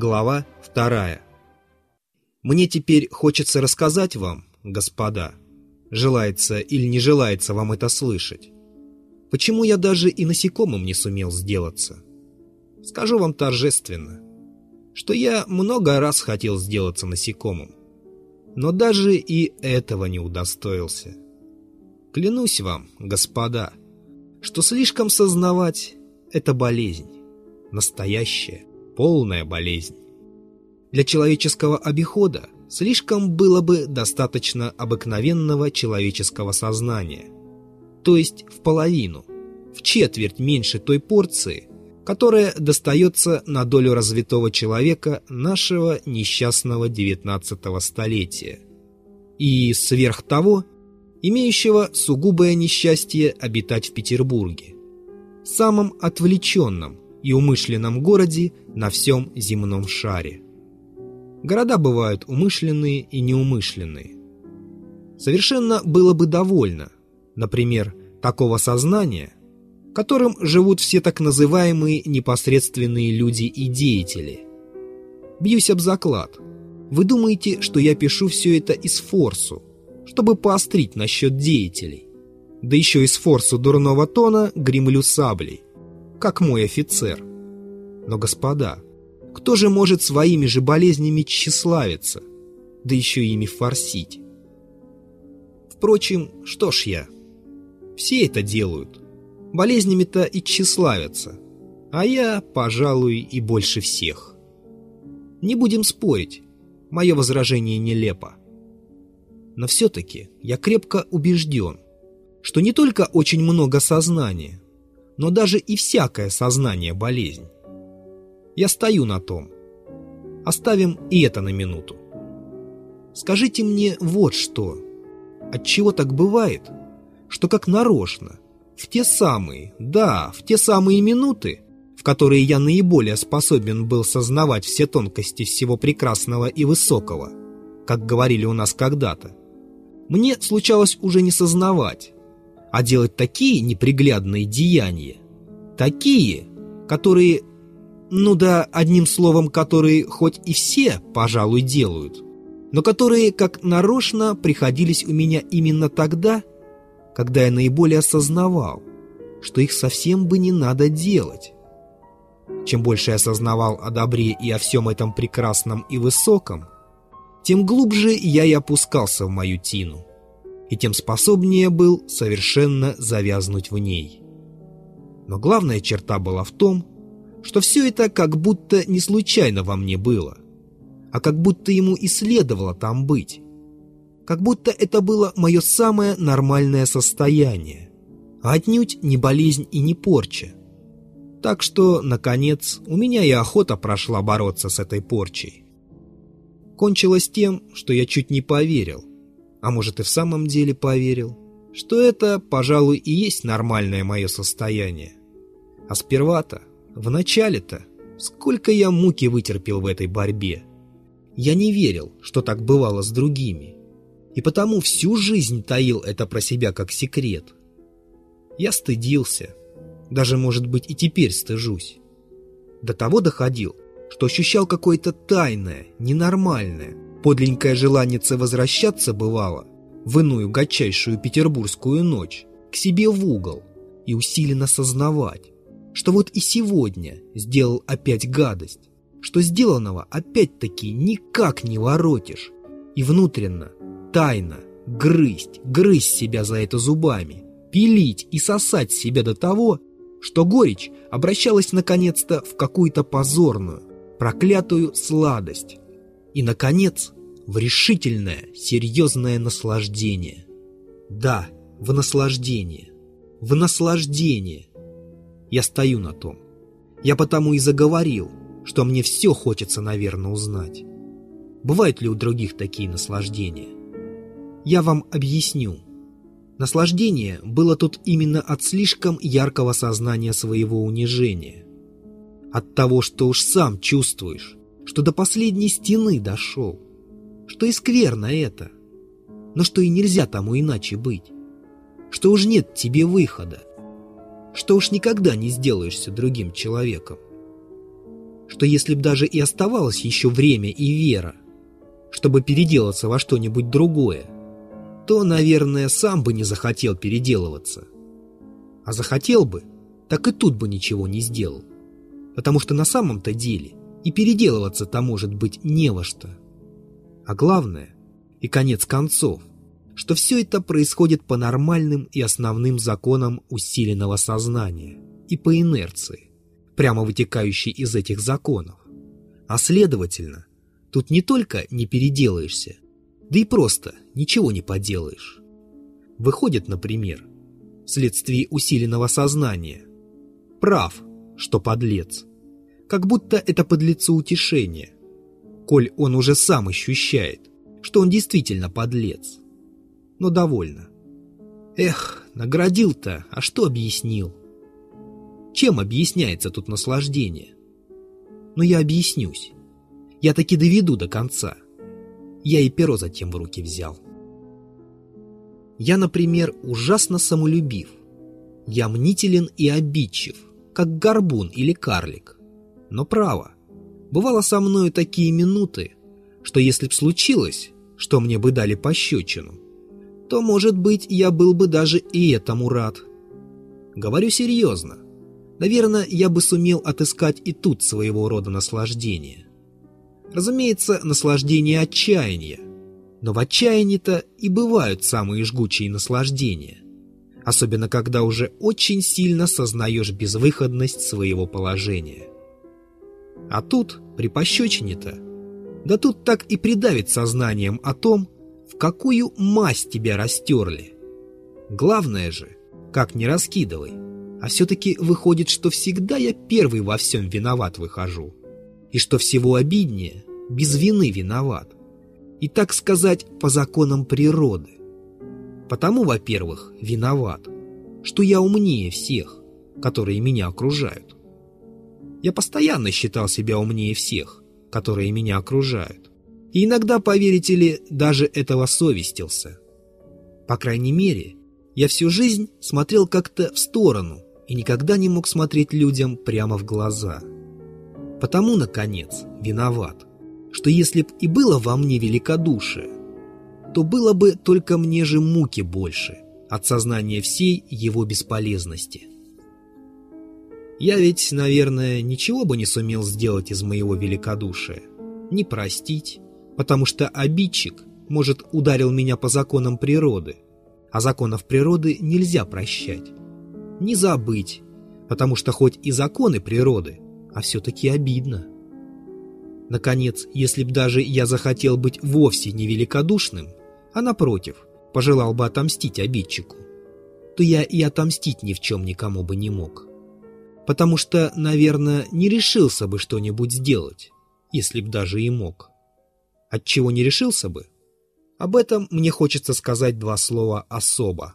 Глава вторая. Мне теперь хочется рассказать вам, господа, желается или не желается вам это слышать, почему я даже и насекомым не сумел сделаться. Скажу вам торжественно, что я много раз хотел сделаться насекомым, но даже и этого не удостоился. Клянусь вам, господа, что слишком сознавать — это болезнь, настоящая, полная болезнь. Для человеческого обихода слишком было бы достаточно обыкновенного человеческого сознания, то есть в половину, в четверть меньше той порции, которая достается на долю развитого человека нашего несчастного XIX столетия. И сверх того, имеющего сугубое несчастье обитать в Петербурге, самом отвлеченном и умышленном городе на всем земном шаре. Города бывают умышленные и неумышленные. Совершенно было бы довольно, например, такого сознания, которым живут все так называемые непосредственные люди и деятели. Бьюсь об заклад. Вы думаете, что я пишу все это из форсу, чтобы поострить насчет деятелей? Да еще из форсу дурного тона гремлю саблей, как мой офицер. Но, господа, кто же может своими же болезнями тщеславиться, да еще ими форсить? Впрочем, что ж я? Все это делают. Болезнями-то и тщеславятся. А я, пожалуй, и больше всех. Не будем спорить. Мое возражение нелепо. Но все-таки я крепко убежден, что не только очень много сознания, но даже и всякое сознание – болезнь. Я стою на том. Оставим и это на минуту. Скажите мне вот что. Отчего так бывает, что как нарочно, в те самые, да, в те самые минуты, в которые я наиболее способен был сознавать все тонкости всего прекрасного и высокого, как говорили у нас когда-то, мне случалось уже не сознавать, а делать такие неприглядные деяния, такие, которые ну да, одним словом, которые хоть и все, пожалуй, делают, но которые, как нарочно, приходились у меня именно тогда, когда я наиболее осознавал, что их совсем бы не надо делать. Чем больше я осознавал о добре и о всем этом прекрасном и высоком, тем глубже я и опускался в мою тину, и тем способнее был совершенно завязнуть в ней. Но главная черта была в том, что все это как будто не случайно во мне было, а как будто ему и следовало там быть. Как будто это было мое самое нормальное состояние, а отнюдь не болезнь и не порча. Так что, наконец, у меня и охота прошла бороться с этой порчей. Кончилось тем, что я чуть не поверил, а может и в самом деле поверил, что это, пожалуй, и есть нормальное мое состояние. А сперва-то в начале-то сколько я муки вытерпел в этой борьбе. Я не верил, что так бывало с другими. И потому всю жизнь таил это про себя как секрет. Я стыдился. Даже, может быть, и теперь стыжусь. До того доходил, что ощущал какое-то тайное, ненормальное, подленькое желание возвращаться бывало в иную гачайшую петербургскую ночь к себе в угол и усиленно сознавать, что вот и сегодня сделал опять гадость, что сделанного опять-таки никак не воротишь, и внутренно, тайно, грызть, грызть себя за это зубами, пилить и сосать себя до того, что горечь обращалась наконец-то в какую-то позорную, проклятую сладость, и, наконец, в решительное, серьезное наслаждение. Да, в наслаждение, в наслаждение, я стою на том. Я потому и заговорил, что мне все хочется, наверное, узнать. Бывают ли у других такие наслаждения? Я вам объясню. Наслаждение было тут именно от слишком яркого сознания своего унижения. От того, что уж сам чувствуешь, что до последней стены дошел, что и скверно это, но что и нельзя тому иначе быть, что уж нет тебе выхода, что уж никогда не сделаешься другим человеком. что если б даже и оставалось еще время и вера, чтобы переделаться во что-нибудь другое, то, наверное, сам бы не захотел переделываться. А захотел бы, так и тут бы ничего не сделал. Потому что на самом-то деле и переделываться-то может быть не во что. А главное, и конец концов, что все это происходит по нормальным и основным законам усиленного сознания и по инерции, прямо вытекающей из этих законов. А следовательно, тут не только не переделаешься, да и просто ничего не поделаешь. Выходит, например, вследствие усиленного сознания. Прав, что подлец. Как будто это подлецу утешение, коль он уже сам ощущает, что он действительно подлец. Но довольно. Эх, наградил-то, а что объяснил? Чем объясняется тут наслаждение? Но я объяснюсь. Я таки доведу до конца. Я и перо затем в руки взял. Я, например, ужасно самолюбив. Я мнителен и обидчив, как горбун или карлик. Но право, бывало со мною такие минуты, что если б случилось, что мне бы дали пощечину, то, может быть, я был бы даже и этому рад. Говорю серьезно. Наверное, я бы сумел отыскать и тут своего рода наслаждение. Разумеется, наслаждение отчаяния. Но в отчаянии-то и бывают самые жгучие наслаждения. Особенно, когда уже очень сильно сознаешь безвыходность своего положения. А тут, при пощечине-то, да тут так и придавит сознанием о том, в какую мазь тебя растерли. Главное же, как не раскидывай, а все-таки выходит, что всегда я первый во всем виноват выхожу и что всего обиднее, без вины виноват. И так сказать, по законам природы. Потому, во-первых, виноват, что я умнее всех, которые меня окружают. Я постоянно считал себя умнее всех, которые меня окружают. И иногда, поверите ли, даже этого совестился. По крайней мере, я всю жизнь смотрел как-то в сторону и никогда не мог смотреть людям прямо в глаза. Потому, наконец, виноват, что если б и было во мне великодушие, то было бы только мне же муки больше от сознания всей его бесполезности. Я ведь, наверное, ничего бы не сумел сделать из моего великодушия. Не простить, потому что обидчик, может, ударил меня по законам природы, а законов природы нельзя прощать. Не забыть, потому что хоть и законы природы, а все-таки обидно. Наконец, если б даже я захотел быть вовсе не великодушным, а напротив, пожелал бы отомстить обидчику, то я и отомстить ни в чем никому бы не мог. Потому что, наверное, не решился бы что-нибудь сделать, если б даже и мог. Отчего не решился бы? Об этом мне хочется сказать два слова особо.